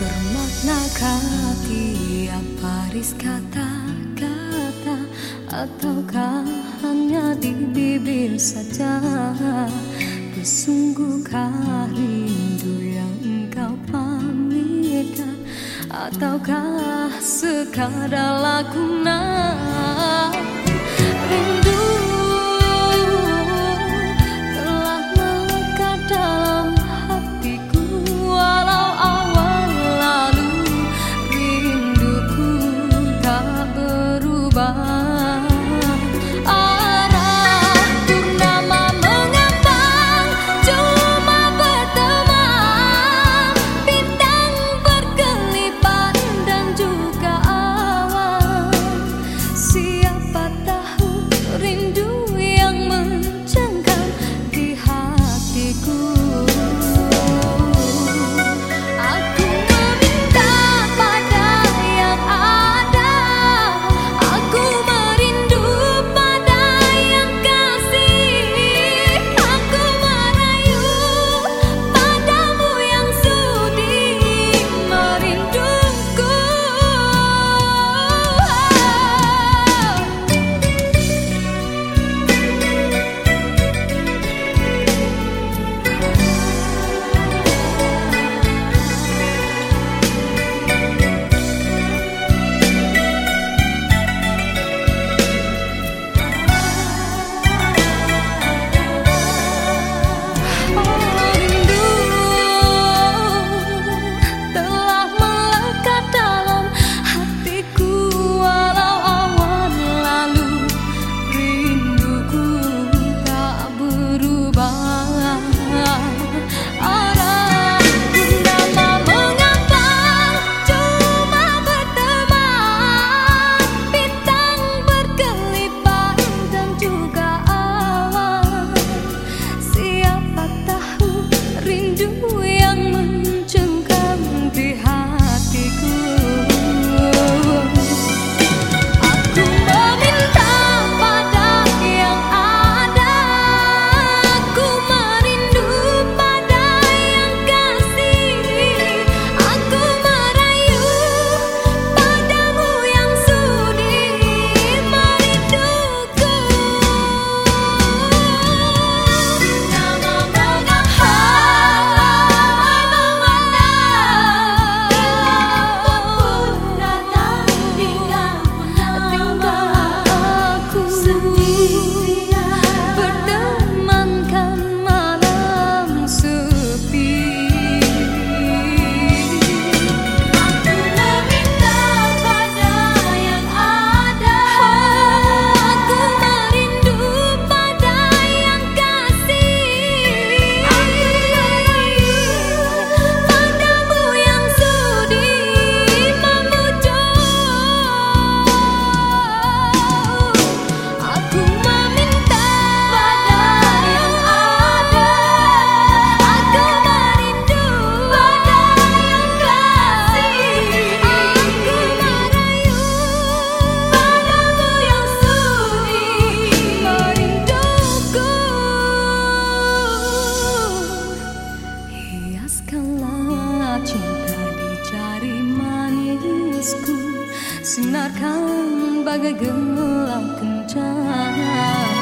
bermakna tiap ris kata-kata Ataukah hanya di bibir saja? Kesungguhkah rindu yang engkau pamitkan Ataukah sekadar lakonan 吧。Sinarkan bagai gelang kencana